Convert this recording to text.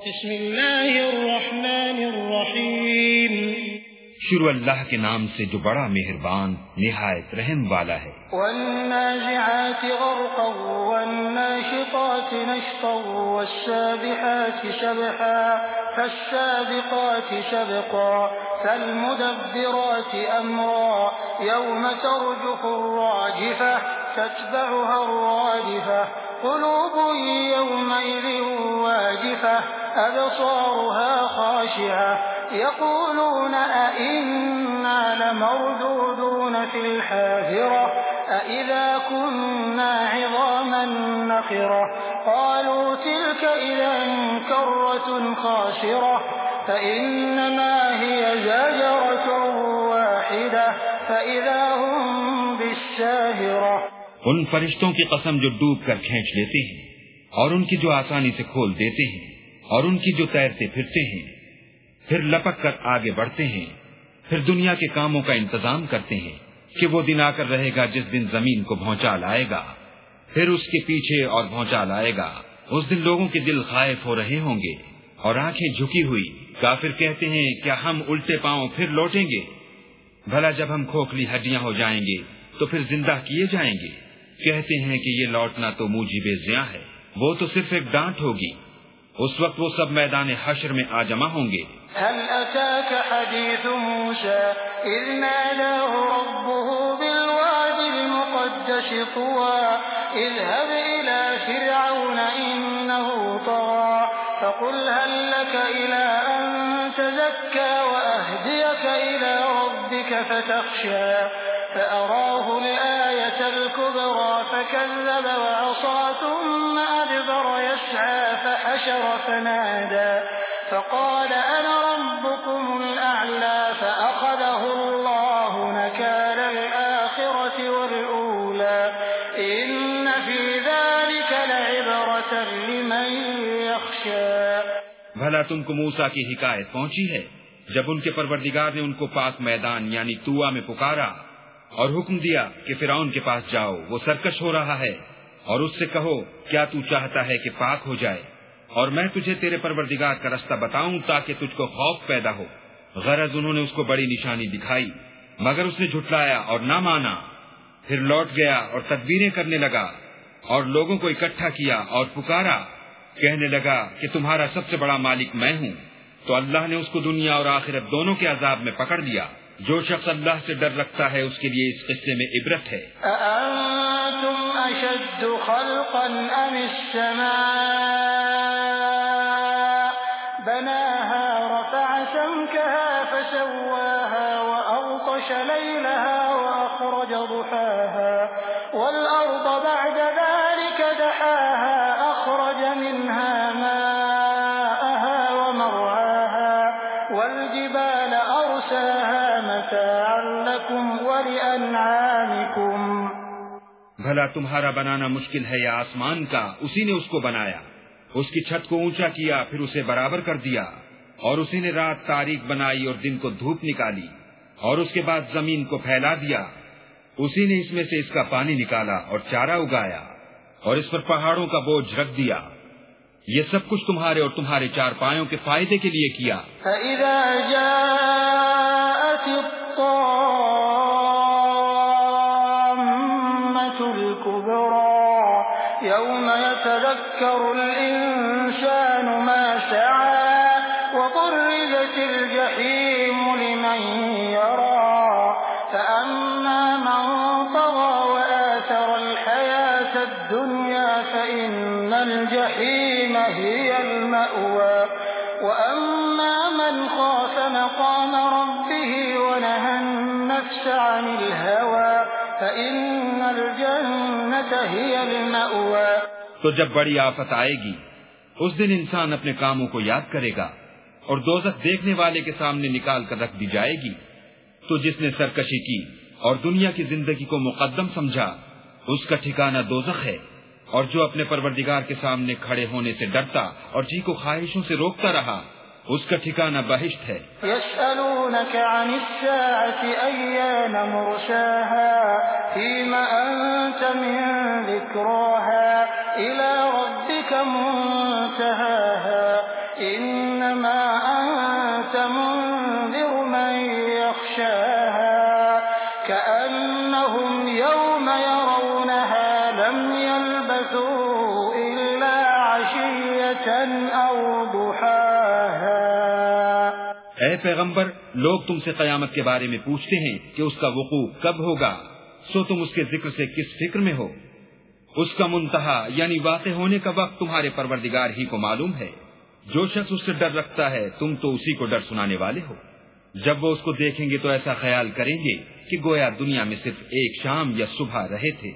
بسم اللہ الرحمن الرحیم۔ شروع اللہ کے نام سے جو بڑا مہربان نہایت رحم والا ہے۔ والنازعات غرقا والناشطات نشطا والسابحات سبحا فالسابقات سبقا فالمدبرات أمرا يوم ترجف الراجفة تتبعها الراجفة قلوب يومئذ واجفة۔ أبصارها خاشعة يقولون أئنا لمردودون في الحافرة أئذا كنا عظاما نخرة قالوا تلك إذا كرة خاسرة فإنما هي زاجرة واحدة فإذا هم بالساهرة ان فرشتوں کی قسم جو ڈوب کر کھینچ لیتے ہیں اور ان کی جو آسانی سے کھول دیتے ہیں اور ان کی جو تیرتے پھرتے ہیں، پھر لپک کر آگے بڑھتے ہیں، پھر دنیا کے کاموں کا انتظام کرتے ہیں کہ وہ دن آ کر رہے گا جس دن زمین کو بھونچا لائے گا، پھر اس کے پیچھے اور بھونچا لائے گا۔ اس دن لوگوں کے دل خائف ہو رہے ہوں گے اور آنکھیں جھکی ہوئی کافر کہتے ہیں، کیا ہم الٹے پاؤں پھر لوٹیں گے؟ بھلا جب ہم کھوکھلی ہڈیاں ہو جائیں گے تو پھر زندہ کیے جائیں گے۔ کہتے ہیں کہ یہ لوٹنا تو موجب زیاں ہے، وہ تو صرف ایک ڈانٹ ہوگی۔ اس وقت وہ سب میدان حشر میں آ جمع ہوں گے۔ هل أتاك حديث موسى؟ إذ ناداه ربه بالواد المقدس طوى اذهب إلى فرعون إنه طغى، فقل هل لك إلى أن تزكى وأهديك إلى ربك فتخشى، فأراه الآية الكبرى فكذب وعصى، ثم أدبر يسعى فحشر فنادى فقال أنا ربكم الأعلى فأخذه الله نكال الآخرة والأولى إن في ذلك لعبرة لمن يخشى. بھلا تم کو موسا کی حکایت پہنچی ہے؟ جب ان کے پروردگار نے ان کو پاک میدان یعنی توا میں پکارا اور حکم دیا کہ فرعون کے پاس جاؤ، وہ سرکش ہو رہا ہے اور اس سے کہو، کیا تو چاہتا ہے کہ پاک ہو جائے؟ اور میں تجھے تیرے پروردگار کا رستہ بتاؤں تاکہ تجھ کو خوف پیدا ہو۔ غرض انہوں نے اس کو بڑی نشانی دکھائی، مگر اس نے جھٹلایا اور نہ مانا۔ پھر لوٹ گیا اور تدبیریں کرنے لگا اور لوگوں کو اکٹھا کیا اور پکارا۔ کہنے لگا کہ تمہارا سب سے بڑا مالک میں ہوں۔ تو اللہ نے اس کو دنیا اور آخرت دونوں کے عذاب میں پکڑ لیا۔ جو شخص اللہ سے ڈر رکھتا ہے، اس کے لیے اس قصے میں عبرت ہے۔ أأنتم أشد خلقا أم السماء؟ بناها رفع سمكها فسواها وأغطش ليلها وأخرج ضحاها والأرض بعد ذلك دحاها أخرج منها ماءها ومرعاها والجبال أرساها متاعا لكم ولأنعامكم بھلا تمہارا بنانا مشکل ہے یا آسمان کا، اسی نے اس کو بنایا۔ اس کی چھت کو اونچا کیا، پھر اسے برابر کر دیا، اور اسی نے رات تاریخ بنائی اور دن کو دھوپ نکالی، اور اس کے بعد زمین کو پھیلا دیا۔ اسی نے اس میں سے اس کا پانی نکالا اور چارہ اگایا، اور اس پر پہاڑوں کا بوجھ رکھ دیا۔ یہ سب کچھ تمہارے اور تمہارے چار پایوں کے فائدے کے لیے کیا۔ فإذا جاءت الطامة الكبرى يوم يتذكر الإنسان ما سعى وبرزت الجحيم لمن يرى فأما من طغى وآثر الحياة الدنيا فإن الجحيم هي المأوى وأما من خاف مقام ربه ونهى النفس عن الهوى فإن الجنة هي المأوى۔ تو جب بڑی آفت آئے گی، اس دن انسان اپنے کاموں کو یاد کرے گا اور دوزخ دیکھنے والے کے سامنے نکال کر رکھ دی جائے گی۔ تو جس نے سرکشی کی اور دنیا کی زندگی کو مقدم سمجھا، اس کا ٹھکانہ دوزخ ہے۔ اور جو اپنے پروردگار کے سامنے کھڑے ہونے سے ڈرتا اور جی کو خواہشوں سے روکتا رہا اس کا ٹھکانہ بہشت ہے۔ يسألونك عن الساعة أيان مرساها؟ فيما أنت من ذكراها؟ إلى ربك منتهاها؟ إنما أنت منذر من يخشاها؟ كأنهم يوم يرونها لم يلبثوا پیغمبر لوگ تم سے قیامت کے بارے میں پوچھتے ہیں کہ اس کا وقوع کب ہوگا، سو تم اس کے ذکر سے کس فکر میں ہو؟ اس کا منتہا یعنی واقع ہونے کا وقت تمہارے پروردگار ہی کو معلوم ہے۔ جو شخص اس سے ڈر رکھتا ہے، تم تو اسی کو ڈر سنانے والے ہو۔ جب وہ اس کو دیکھیں گے تو ایسا خیال کریں گے کہ گویا دنیا میں صرف ایک شام یا صبح رہے تھے۔